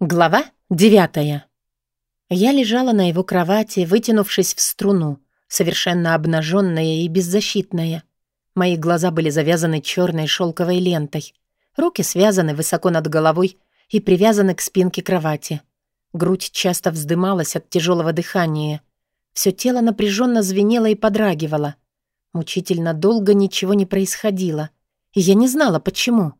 Глава девятая. Я лежала на его кровати, вытянувшись в струну, совершенно обнаженная и беззащитная. Мои глаза были завязаны черной шелковой лентой. Руки связаны высоко над головой и привязаны к спинке кровати. Грудь часто вздымалась от тяжелого дыхания. Все тело напряженно звенело и подрагивало. Мучительно долго ничего не происходило. Я не знала, почему.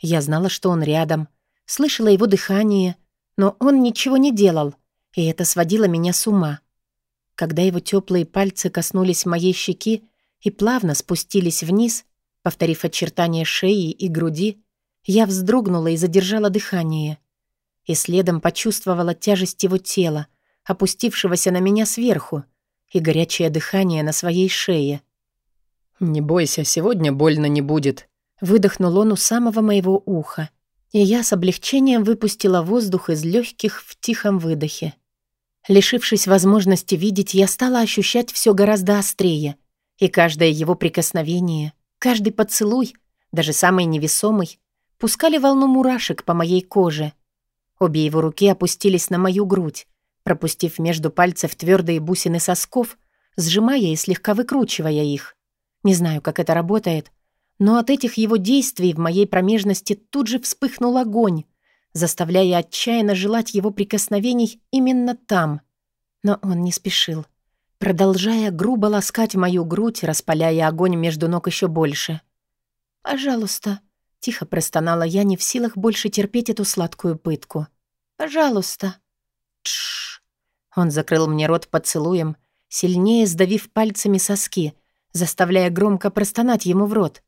Я знала, что он рядом — слышала его дыхание, но он ничего не делал, и это сводило меня с ума. Когда его теплые пальцы коснулись моей щеки и плавно спустились вниз, повторив очертания шеи и груди, я вздрогнула и задержала дыхание. И следом почувствовала тяжесть его тела, опустившегося на меня сверху, и горячее дыхание на своей шее. «Не бойся, сегодня больно не будет», — выдохнул он у самого моего уха и я с облегчением выпустила воздух из легких в тихом выдохе. Лишившись возможности видеть, я стала ощущать все гораздо острее, и каждое его прикосновение, каждый поцелуй, даже самый невесомый, пускали волну мурашек по моей коже. Обе его руки опустились на мою грудь, пропустив между пальцев твердые бусины сосков, сжимая и слегка выкручивая их. Не знаю, как это работает, но от этих его действий в моей промежности тут же вспыхнул огонь, заставляя отчаянно желать его прикосновений именно там. Но он не спешил, продолжая грубо ласкать мою грудь, распаляя огонь между ног еще больше. «Пожалуйста», — тихо простонала я, не в силах больше терпеть эту сладкую пытку. «Пожалуйста». Тш. Он закрыл мне рот поцелуем, сильнее сдавив пальцами соски, заставляя громко простонать ему в рот.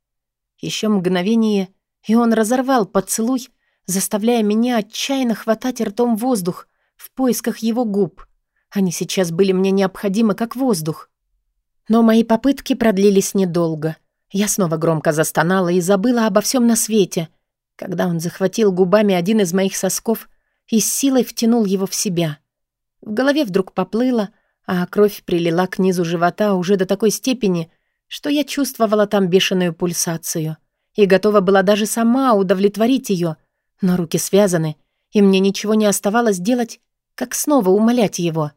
Еще мгновение, и он разорвал поцелуй, заставляя меня отчаянно хватать ртом воздух в поисках его губ. Они сейчас были мне необходимы, как воздух. Но мои попытки продлились недолго. Я снова громко застонала и забыла обо всем на свете, когда он захватил губами один из моих сосков и с силой втянул его в себя. В голове вдруг поплыло, а кровь прилила к низу живота уже до такой степени, что я чувствовала там бешеную пульсацию и готова была даже сама удовлетворить ее, но руки связаны, и мне ничего не оставалось делать, как снова умолять его.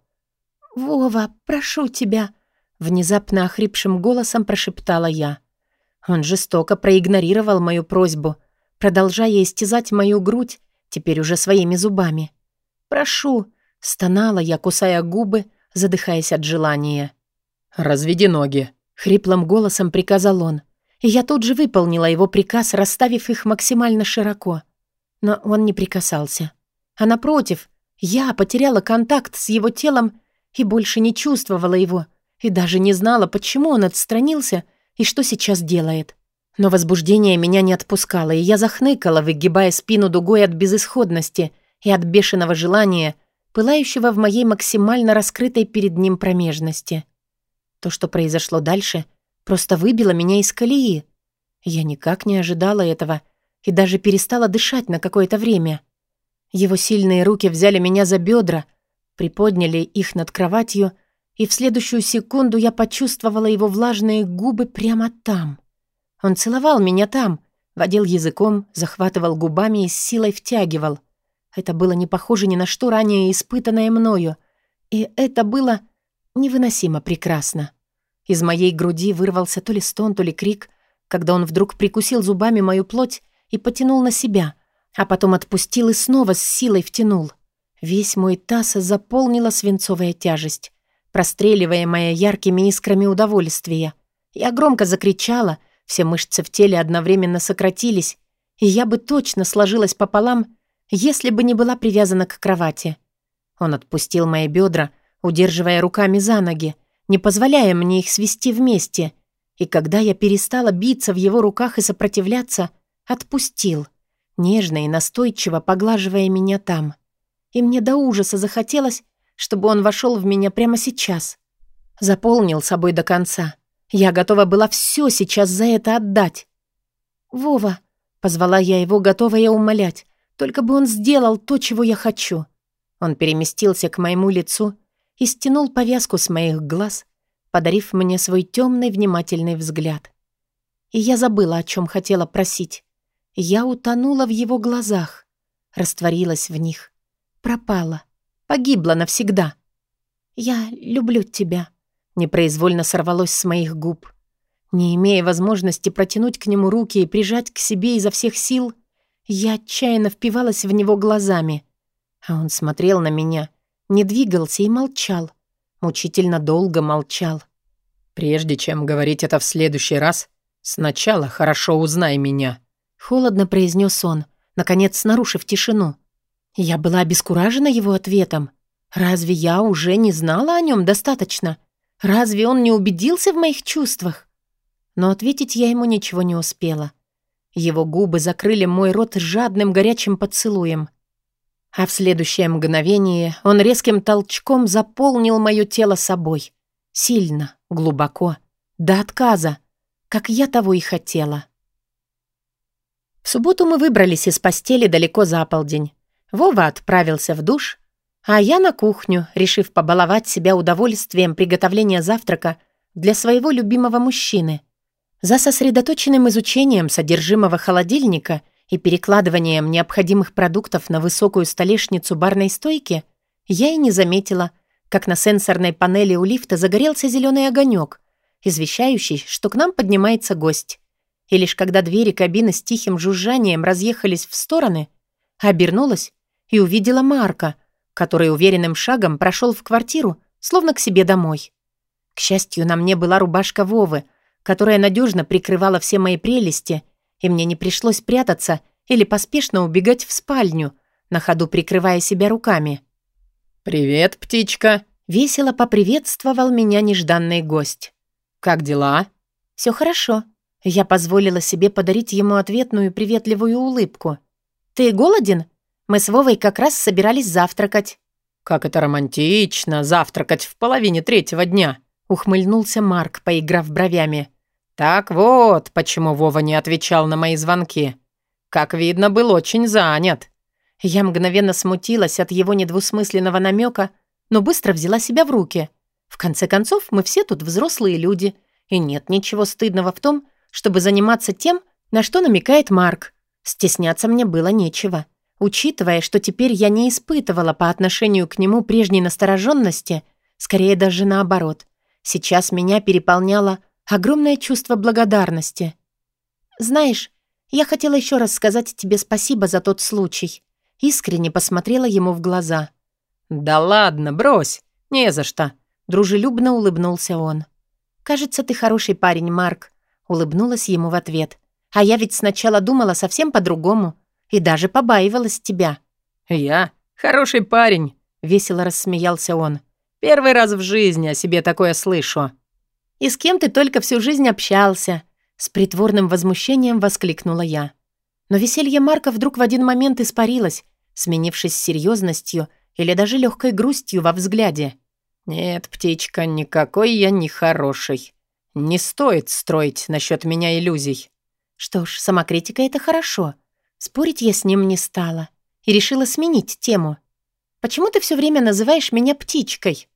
«Вова, прошу тебя», — внезапно охрипшим голосом прошептала я. Он жестоко проигнорировал мою просьбу, продолжая истязать мою грудь, теперь уже своими зубами. «Прошу», — стонала я, кусая губы, задыхаясь от желания. «Разведи ноги», Хриплым голосом приказал он. И я тут же выполнила его приказ, расставив их максимально широко. Но он не прикасался. А напротив, я потеряла контакт с его телом и больше не чувствовала его, и даже не знала, почему он отстранился и что сейчас делает. Но возбуждение меня не отпускало, и я захныкала, выгибая спину дугой от безысходности и от бешеного желания, пылающего в моей максимально раскрытой перед ним промежности. То, что произошло дальше, просто выбило меня из колеи. Я никак не ожидала этого и даже перестала дышать на какое-то время. Его сильные руки взяли меня за бедра, приподняли их над кроватью, и в следующую секунду я почувствовала его влажные губы прямо там. Он целовал меня там, водил языком, захватывал губами и с силой втягивал. Это было не похоже ни на что ранее испытанное мною, и это было невыносимо прекрасно. Из моей груди вырвался то ли стон, то ли крик, когда он вдруг прикусил зубами мою плоть и потянул на себя, а потом отпустил и снова с силой втянул. Весь мой таз заполнила свинцовая тяжесть, простреливаемая яркими искрами удовольствия. Я громко закричала, все мышцы в теле одновременно сократились, и я бы точно сложилась пополам, если бы не была привязана к кровати. Он отпустил мои бедра, удерживая руками за ноги, не позволяя мне их свести вместе, и когда я перестала биться в его руках и сопротивляться, отпустил, нежно и настойчиво поглаживая меня там. И мне до ужаса захотелось, чтобы он вошел в меня прямо сейчас. Заполнил собой до конца. Я готова была все сейчас за это отдать. «Вова», — позвала я его, готовая умолять, только бы он сделал то, чего я хочу. Он переместился к моему лицу и стянул повязку с моих глаз, подарив мне свой темный внимательный взгляд. И я забыла, о чем хотела просить. Я утонула в его глазах, растворилась в них, пропала, погибла навсегда. «Я люблю тебя», — непроизвольно сорвалось с моих губ. Не имея возможности протянуть к нему руки и прижать к себе изо всех сил, я отчаянно впивалась в него глазами. А он смотрел на меня, не двигался и молчал. Мучительно долго молчал. «Прежде чем говорить это в следующий раз, сначала хорошо узнай меня», — холодно произнес он, наконец нарушив тишину. Я была обескуражена его ответом. Разве я уже не знала о нем достаточно? Разве он не убедился в моих чувствах? Но ответить я ему ничего не успела. Его губы закрыли мой рот жадным горячим поцелуем. А в следующее мгновение он резким толчком заполнил мое тело собой. Сильно, глубоко, до отказа, как я того и хотела. В субботу мы выбрались из постели далеко за полдень. Вова отправился в душ, а я на кухню, решив побаловать себя удовольствием приготовления завтрака для своего любимого мужчины. За сосредоточенным изучением содержимого холодильника и перекладыванием необходимых продуктов на высокую столешницу барной стойки я и не заметила, как на сенсорной панели у лифта загорелся зеленый огонек, извещающий, что к нам поднимается гость. И лишь когда двери кабины с тихим жужжанием разъехались в стороны, обернулась и увидела Марка, который уверенным шагом прошел в квартиру, словно к себе домой. К счастью, на мне была рубашка Вовы, которая надежно прикрывала все мои прелести и мне не пришлось прятаться или поспешно убегать в спальню, на ходу прикрывая себя руками. «Привет, птичка!» — весело поприветствовал меня нежданный гость. «Как дела?» «Все хорошо». Я позволила себе подарить ему ответную приветливую улыбку. «Ты голоден? Мы с Вовой как раз собирались завтракать». «Как это романтично, завтракать в половине третьего дня!» — ухмыльнулся Марк, поиграв бровями. «Так вот, почему Вова не отвечал на мои звонки. Как видно, был очень занят». Я мгновенно смутилась от его недвусмысленного намека, но быстро взяла себя в руки. В конце концов, мы все тут взрослые люди, и нет ничего стыдного в том, чтобы заниматься тем, на что намекает Марк. Стесняться мне было нечего. Учитывая, что теперь я не испытывала по отношению к нему прежней настороженности, скорее даже наоборот. Сейчас меня переполняло огромное чувство благодарности. «Знаешь, я хотела еще раз сказать тебе спасибо за тот случай». Искренне посмотрела ему в глаза. «Да ладно, брось, не за что», — дружелюбно улыбнулся он. «Кажется, ты хороший парень, Марк», — улыбнулась ему в ответ. «А я ведь сначала думала совсем по-другому и даже побаивалась тебя». «Я? Хороший парень», — весело рассмеялся он. «Первый раз в жизни о себе такое слышу». «И с кем ты только всю жизнь общался?» С притворным возмущением воскликнула я. Но веселье Марка вдруг в один момент испарилось, сменившись серьезностью или даже легкой грустью во взгляде. «Нет, птичка, никакой я не хороший. Не стоит строить насчет меня иллюзий». Что ж, самокритика — это хорошо. Спорить я с ним не стала и решила сменить тему. «Почему ты все время называешь меня птичкой?»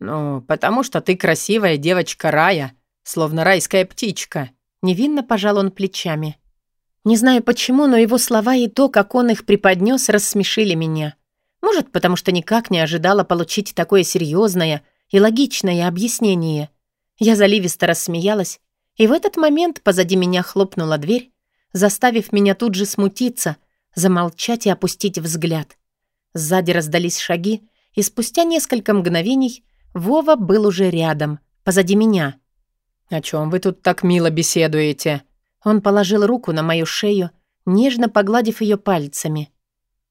«Ну, потому что ты красивая девочка Рая, словно райская птичка». Невинно пожал он плечами. Не знаю почему, но его слова и то, как он их преподнес, рассмешили меня. Может, потому что никак не ожидала получить такое серьезное и логичное объяснение. Я заливисто рассмеялась, и в этот момент позади меня хлопнула дверь, заставив меня тут же смутиться, замолчать и опустить взгляд. Сзади раздались шаги, и спустя несколько мгновений Вова был уже рядом, позади меня. «О чем вы тут так мило беседуете?» Он положил руку на мою шею, нежно погладив ее пальцами.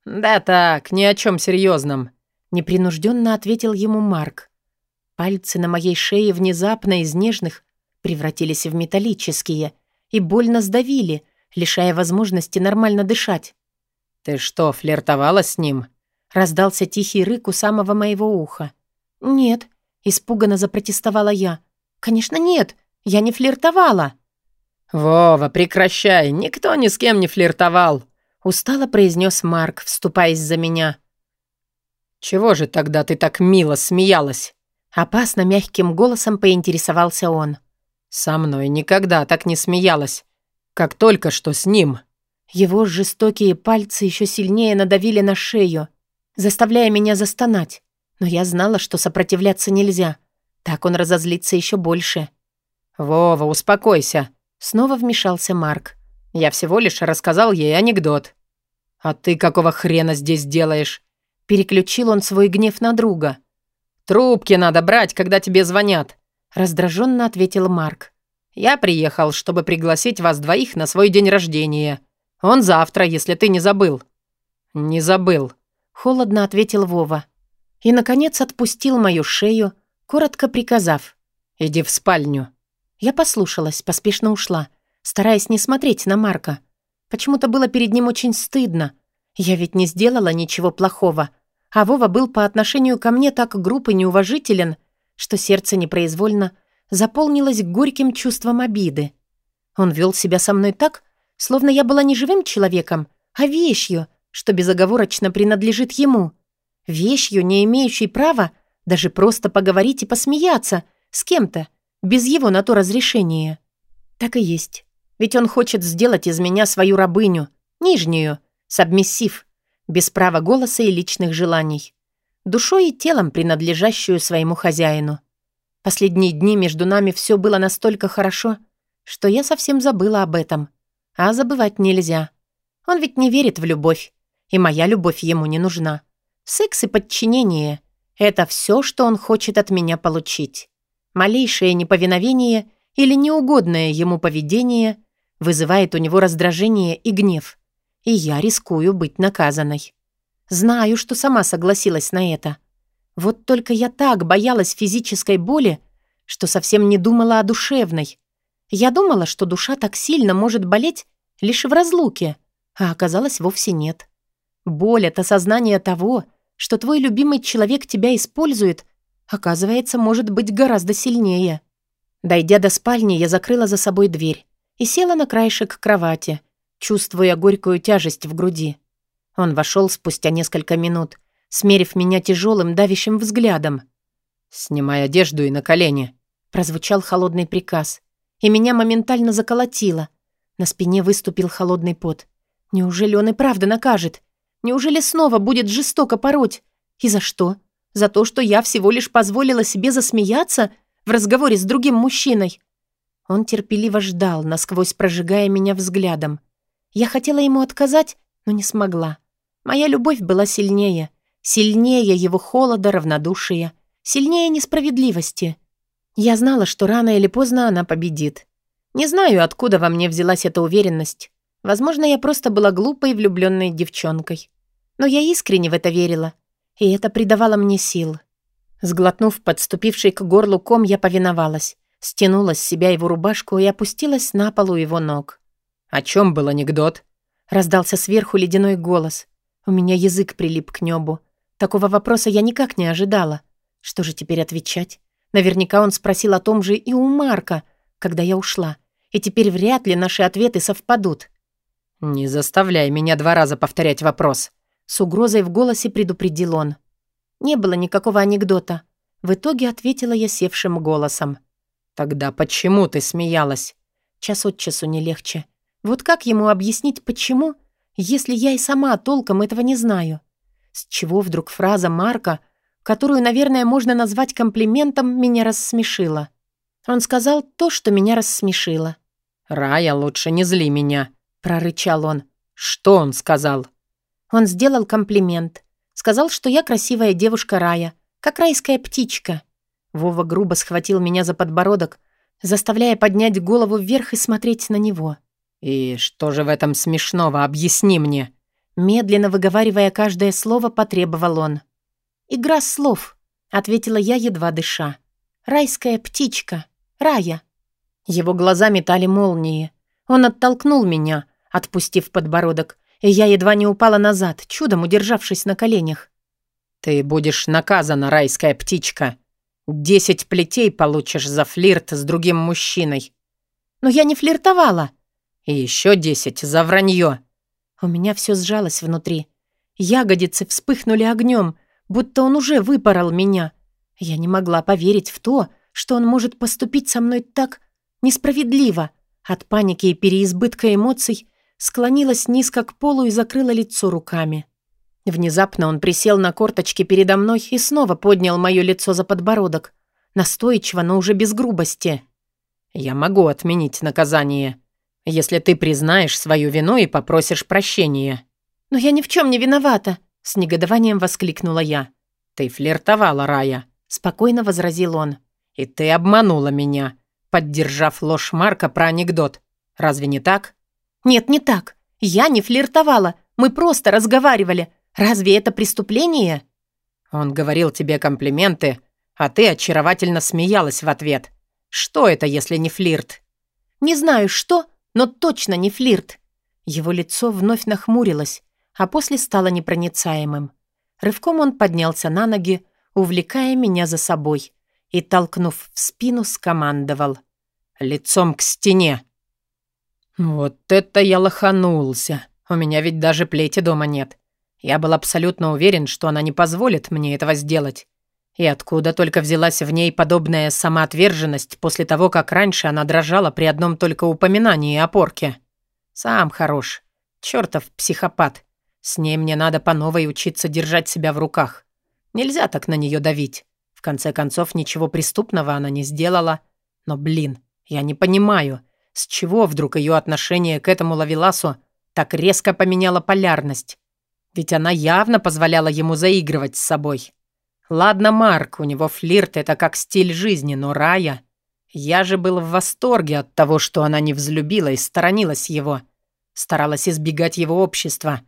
«Да так, ни о чем серьезном», — непринужденно ответил ему Марк. Пальцы на моей шее внезапно из нежных превратились в металлические и больно сдавили, лишая возможности нормально дышать. «Ты что, флиртовала с ним?» Раздался тихий рык у самого моего уха. «Нет», — испуганно запротестовала я. «Конечно нет, я не флиртовала». «Вова, прекращай, никто ни с кем не флиртовал», — устало произнес Марк, вступаясь за меня. «Чего же тогда ты так мило смеялась?» Опасно мягким голосом поинтересовался он. «Со мной никогда так не смеялась, как только что с ним». Его жестокие пальцы еще сильнее надавили на шею. заставляя меня застонать. Но я знала, что сопротивляться нельзя. Так он разозлится еще больше. «Вова, успокойся», — снова вмешался Марк. «Я всего лишь рассказал ей анекдот». «А ты какого хрена здесь делаешь?» Переключил он свой гнев на друга. «Трубки надо брать, когда тебе звонят», — раздраженно ответил Марк. «Я приехал, чтобы пригласить вас двоих на свой день рождения. Он завтра, если ты не забыл». «Не забыл», — холодно ответил Вова. И, наконец, отпустил мою шею, коротко приказав. «Иди в спальню». Я послушалась, поспешно ушла, стараясь не смотреть на Марка. Почему-то было перед ним очень стыдно. Я ведь не сделала ничего плохого. А Вова был по отношению ко мне так груб и неуважителен, что сердце непроизвольно заполнилось горьким чувством обиды. Он вел себя со мной так, словно я была не живым человеком, а вещью, что безоговорочно принадлежит ему. Вещью, не имеющей права даже просто поговорить и посмеяться с кем-то, без его на то разрешения. Так и есть. Ведь он хочет сделать из меня свою рабыню, нижнюю, сабмиссив, без права голоса и личных желаний. Душой и телом, принадлежащую своему хозяину. Последние дни между нами все было настолько хорошо, что я совсем забыла об этом. А забывать нельзя. Он ведь не верит в любовь, и моя любовь ему не нужна. Секс и подчинение — это все, что он хочет от меня получить. Малейшее неповиновение или неугодное ему поведение вызывает у него раздражение и гнев, и я рискую быть наказанной. Знаю, что сама согласилась на это. Вот только я так боялась физической боли, что совсем не думала о душевной. Я думала, что душа так сильно может болеть лишь в разлуке, а оказалось вовсе нет. Боль — это сознание того, что твой любимый человек тебя использует оказывается, может быть гораздо сильнее. Дойдя до спальни, я закрыла за собой дверь и села на краешек кровати, чувствуя горькую тяжесть в груди. Он вошел спустя несколько минут, смерив меня тяжелым, давящим взглядом. «Снимай одежду и на колени», — прозвучал холодный приказ, и меня моментально заколотило. На спине выступил холодный пот. Неужели он и правда накажет? Неужели снова будет жестоко пороть? И за что? За то, что я всего лишь позволила себе засмеяться в разговоре с другим мужчиной. Он терпеливо ждал, насквозь прожигая меня взглядом. Я хотела ему отказать, но не смогла. Моя любовь была сильнее. Сильнее его холода, равнодушия. Сильнее несправедливости. Я знала, что рано или поздно она победит. Не знаю, откуда во мне взялась эта уверенность. Возможно, я просто была глупой влюбленной девчонкой. Но я искренне в это верила и это придавало мне сил. Сглотнув подступивший к горлу ком, я повиновалась, стянула с себя его рубашку и опустилась на полу его ног. «О чем был анекдот?» Раздался сверху ледяной голос. У меня язык прилип к небу. Такого вопроса я никак не ожидала. Что же теперь отвечать? Наверняка он спросил о том же и у Марка, когда я ушла. И теперь вряд ли наши ответы совпадут. «Не заставляй меня два раза повторять вопрос», с угрозой в голосе предупредил он. Не было никакого анекдота. В итоге ответила я севшим голосом. «Тогда почему ты смеялась?» Час от часу не легче. Вот как ему объяснить, почему, если я и сама толком этого не знаю? С чего вдруг фраза Марка, которую, наверное, можно назвать комплиментом, меня рассмешила? Он сказал то, что меня рассмешило. «Рая, лучше не зли меня», — прорычал он. «Что он сказал?» Он сделал комплимент. Сказал, что я красивая девушка рая, как райская птичка. Вова грубо схватил меня за подбородок, заставляя поднять голову вверх и смотреть на него. «И что же в этом смешного? Объясни мне!» Медленно выговаривая каждое слово, потребовал он. «Игра слов», — ответила я, едва дыша. «Райская птичка. Рая». Его глаза метали молнии. Он оттолкнул меня, отпустив подбородок, я едва не упала назад, чудом удержавшись на коленях. «Ты будешь наказана, райская птичка. Десять плетей получишь за флирт с другим мужчиной». «Но я не флиртовала». «И еще десять за вранье». У меня все сжалось внутри. Ягодицы вспыхнули огнем, будто он уже выпорол меня. Я не могла поверить в то, что он может поступить со мной так несправедливо. От паники и переизбытка эмоций склонилась низко к полу и закрыла лицо руками. Внезапно он присел на корточки передо мной и снова поднял мое лицо за подбородок. Настойчиво, но уже без грубости. «Я могу отменить наказание, если ты признаешь свою вину и попросишь прощения». «Но я ни в чем не виновата», — с негодованием воскликнула я. «Ты флиртовала, Рая», — спокойно возразил он. «И ты обманула меня, поддержав ложь Марка про анекдот. Разве не так?» «Нет, не так. Я не флиртовала. Мы просто разговаривали. Разве это преступление?» Он говорил тебе комплименты, а ты очаровательно смеялась в ответ. Что это, если не флирт? Не знаю, что, но точно не флирт. Его лицо вновь нахмурилось, а после стало непроницаемым. Рывком он поднялся на ноги, увлекая меня за собой, и, толкнув в спину, скомандовал. «Лицом к стене!» «Вот это я лоханулся! У меня ведь даже плети дома нет. Я был абсолютно уверен, что она не позволит мне этого сделать. И откуда только взялась в ней подобная самоотверженность после того, как раньше она дрожала при одном только упоминании о порке. Сам хорош. Чёртов психопат. С ней мне надо по новой учиться держать себя в руках. Нельзя так на неё давить. В конце концов, ничего преступного она не сделала. Но, блин, я не понимаю, с чего вдруг её отношение к этому лавеласу так резко поменяло полярность. Ведь она явно позволяла ему заигрывать с собой. Ладно, Марк, у него флирт — это как стиль жизни, но Рая... Я же был в восторге от того, что она не взлюбила и сторонилась его. Старалась избегать его общества.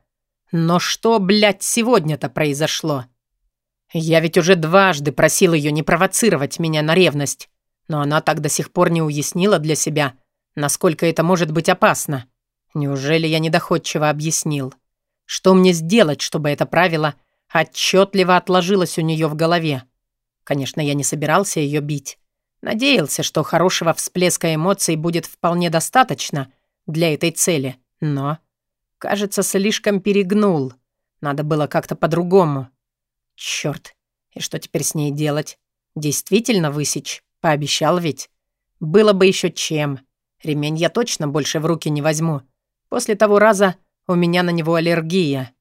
Но что, блядь, сегодня-то произошло? Я ведь уже дважды просил ее не провоцировать меня на ревность, но она так до сих пор не уяснила для себя, насколько это может быть опасно. Неужели я недоходчиво объяснил? Что мне сделать, чтобы это правило отчетливо отложилось у нее в голове? Конечно, я не собирался ее бить. Надеялся, что хорошего всплеска эмоций будет вполне достаточно для этой цели, но, кажется, слишком перегнул. Надо было как-то по-другому. Черт, и что теперь с ней делать? Действительно высечь? Пообещал ведь. Было бы еще чем. Ремень я точно больше в руки не возьму. После того раза у меня на него аллергия.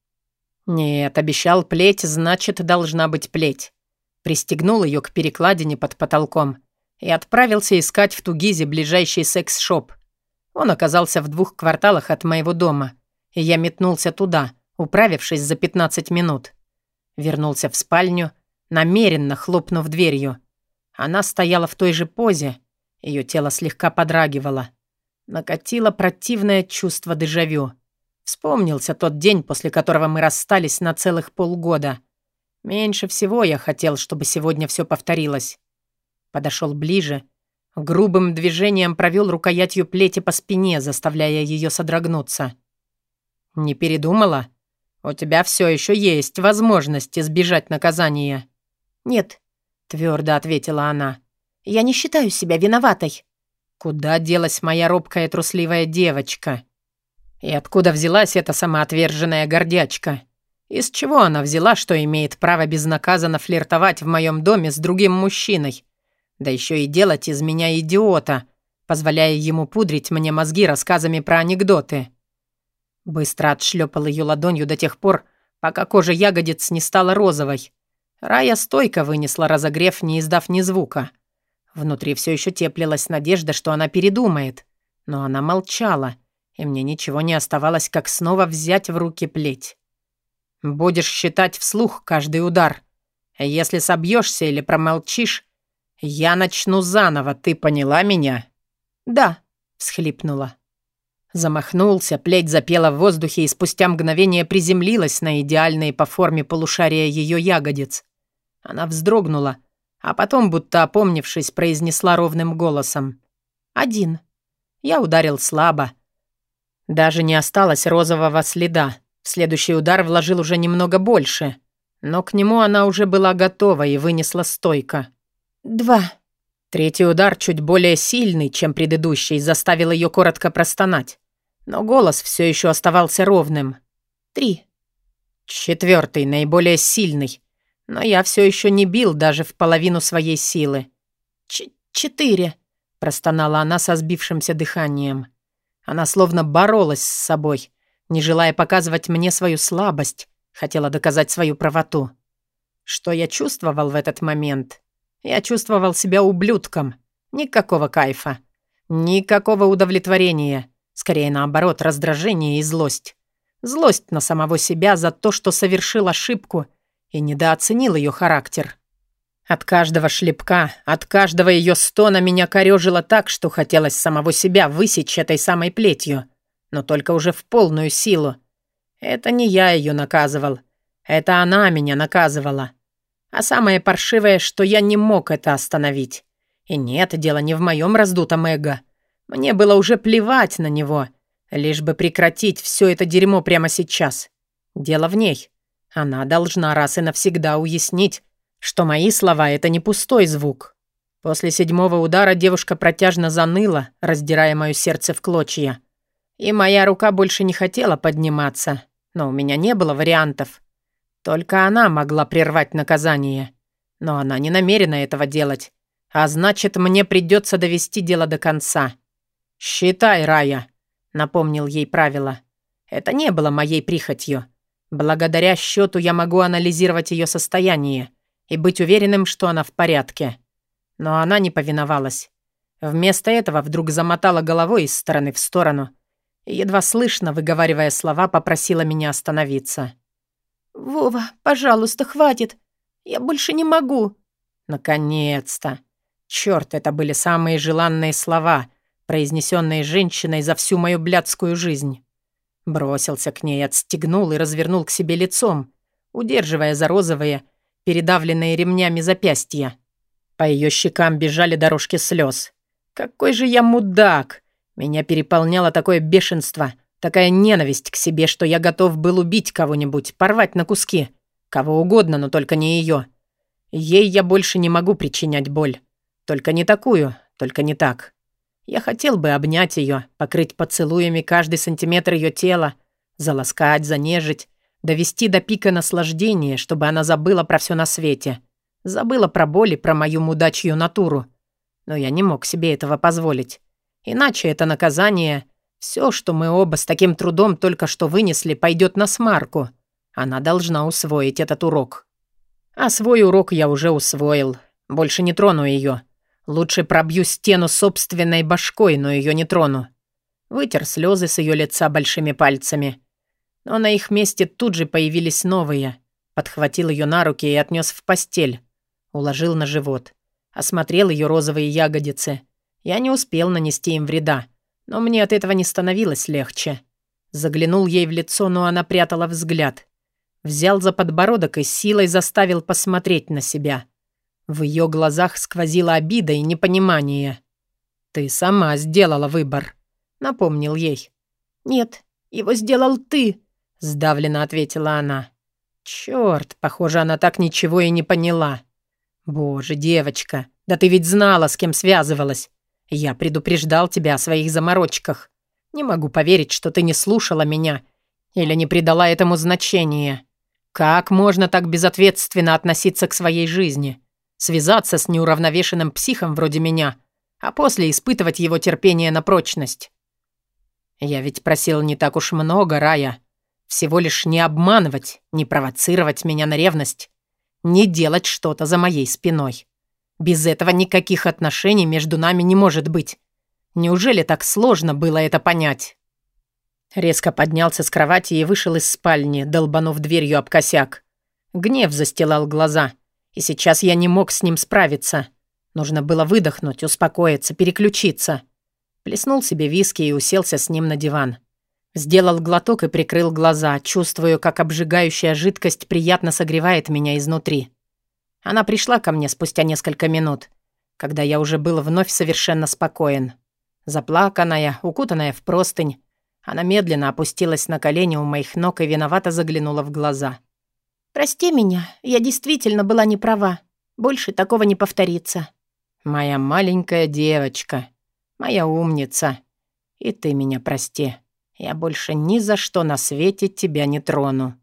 Нет, обещал плеть, значит, должна быть плеть. Пристегнул ее к перекладине под потолком и отправился искать в Тугизе ближайший секс-шоп. Он оказался в двух кварталах от моего дома, и я метнулся туда, управившись за 15 минут. Вернулся в спальню, намеренно хлопнув дверью. Она стояла в той же позе, ее тело слегка подрагивало. Накатило противное чувство дежавю. Вспомнился тот день, после которого мы расстались на целых полгода. Меньше всего я хотел, чтобы сегодня все повторилось. Подошел ближе, грубым движением провел рукоятью плети по спине, заставляя ее содрогнуться. «Не передумала? У тебя все еще есть возможность избежать наказания». «Нет», — твердо ответила она. «Я не считаю себя виноватой». «Куда делась моя робкая трусливая девочка?» И откуда взялась эта самоотверженная гордячка? Из чего она взяла, что имеет право безнаказанно флиртовать в моем доме с другим мужчиной? Да еще и делать из меня идиота, позволяя ему пудрить мне мозги рассказами про анекдоты. Быстро отшлепал ее ладонью до тех пор, пока кожа ягодиц не стала розовой. Рая стойко вынесла разогрев, не издав ни звука. Внутри все еще теплилась надежда, что она передумает. Но она молчала — и мне ничего не оставалось, как снова взять в руки плеть. «Будешь считать вслух каждый удар. Если собьешься или промолчишь, я начну заново, ты поняла меня?» «Да», — всхлипнула. Замахнулся, плеть запела в воздухе и спустя мгновение приземлилась на идеальные по форме полушария ее ягодиц. Она вздрогнула, а потом, будто опомнившись, произнесла ровным голосом. «Один». Я ударил слабо, даже не осталось розового следа. В следующий удар вложил уже немного больше. Но к нему она уже была готова и вынесла стойко. «Два». Третий удар, чуть более сильный, чем предыдущий, заставил ее коротко простонать. Но голос все еще оставался ровным. «Три». Четвертый, наиболее сильный. Но я все еще не бил даже в половину своей силы. Ч «Четыре», — простонала она со сбившимся дыханием. Она словно боролась с собой, не желая показывать мне свою слабость, Хотела доказать свою правоту. Что я чувствовал в этот момент? Я чувствовал себя ублюдком. Никакого кайфа. Никакого удовлетворения. Скорее наоборот, раздражение и злость. Злость на самого себя за то, что совершил ошибку и недооценил ее характер. От каждого шлепка, от каждого ее стона меня корёжило так, что хотелось самого себя высечь этой самой плетью. Но только уже в полную силу. Это не я ее наказывал. Это она меня наказывала. А самое паршивое, что я не мог это остановить. И нет, дело не в моем раздутом эго. Мне было уже плевать на него. Лишь бы прекратить все это дерьмо прямо сейчас. Дело в ней. Она должна раз и навсегда уяснить, что мои слова — это не пустой звук. После седьмого удара девушка протяжно заныла, раздирая мое сердце в клочья. И моя рука больше не хотела подниматься, но у меня не было вариантов. Только она могла прервать наказание. Но она не намерена этого делать. А значит, мне придется довести дело до конца. «Считай, Рая», — напомнил ей правило. Это не было моей прихотью. Благодаря счету я могу анализировать ее состояние и быть уверенным, что она в порядке. Но она не повиновалась. Вместо этого вдруг замотала головой из стороны в сторону и, едва слышно, выговаривая слова, попросила меня остановиться. «Вова, пожалуйста, хватит. Я больше не могу». Наконец-то. Черт, это были самые желанные слова, произнесенные женщиной за всю мою блядскую жизнь. Бросился к ней, отстегнул и развернул к себе лицом, удерживая за розовые, передавленные ремнями запястья. По ее щекам бежали дорожки слез. «Какой же я мудак!» Меня переполняло такое бешенство, такая ненависть к себе, что я готов был убить кого-нибудь, порвать на куски. Кого угодно, но только не ее. Ей я больше не могу причинять боль. Только не такую, только не так. Я хотел бы обнять ее, покрыть поцелуями каждый сантиметр ее тела, заласкать, занежить, довести до пика наслаждения, чтобы она забыла про все на свете. Забыла про боль и про мою мудачью натуру. Но я не мог себе этого позволить. Иначе это наказание, все, что мы оба с таким трудом только что вынесли, пойдет на смарку. Она должна усвоить этот урок. А свой урок я уже усвоил. Больше не трону ее. Лучше пробью стену собственной башкой, но ее не трону. Вытер слезы с ее лица большими пальцами. Но на их месте тут же появились новые. Подхватил ее на руки и отнес в постель. Уложил на живот. Осмотрел ее розовые ягодицы. Я не успел нанести им вреда. Но мне от этого не становилось легче. Заглянул ей в лицо, но она прятала взгляд. Взял за подбородок и силой заставил посмотреть на себя. В ее глазах сквозила обида и непонимание. «Ты сама сделала выбор», — напомнил ей. «Нет, его сделал ты», — сдавленно ответила она. «Чёрт, похоже, она так ничего и не поняла. Боже, девочка, да ты ведь знала, с кем связывалась. Я предупреждал тебя о своих заморочках. Не могу поверить, что ты не слушала меня или не придала этому значения. Как можно так безответственно относиться к своей жизни?» Связаться с неуравновешенным психом вроде меня, а после испытывать его терпение на прочность. Я ведь просил не так уж много, Рая. Всего лишь не обманывать, не провоцировать меня на ревность, не делать что-то за моей спиной. Без этого никаких отношений между нами не может быть. Неужели так сложно было это понять? Резко поднялся с кровати и вышел из спальни, долбанув дверью об косяк. Гнев застилал глаза — и сейчас я не мог с ним справиться. Нужно было выдохнуть, успокоиться, переключиться. Плеснул себе виски и уселся с ним на диван. Сделал глоток и прикрыл глаза, чувствуя, как обжигающая жидкость приятно согревает меня изнутри. Она пришла ко мне спустя несколько минут, когда я уже был вновь совершенно спокоен. Заплаканная, укутанная в простынь, она медленно опустилась на колени у моих ног и виновато заглянула в глаза. «Прости меня, я действительно была не права. Больше такого не повторится». «Моя маленькая девочка, моя умница. И ты меня прости. Я больше ни за что на свете тебя не трону».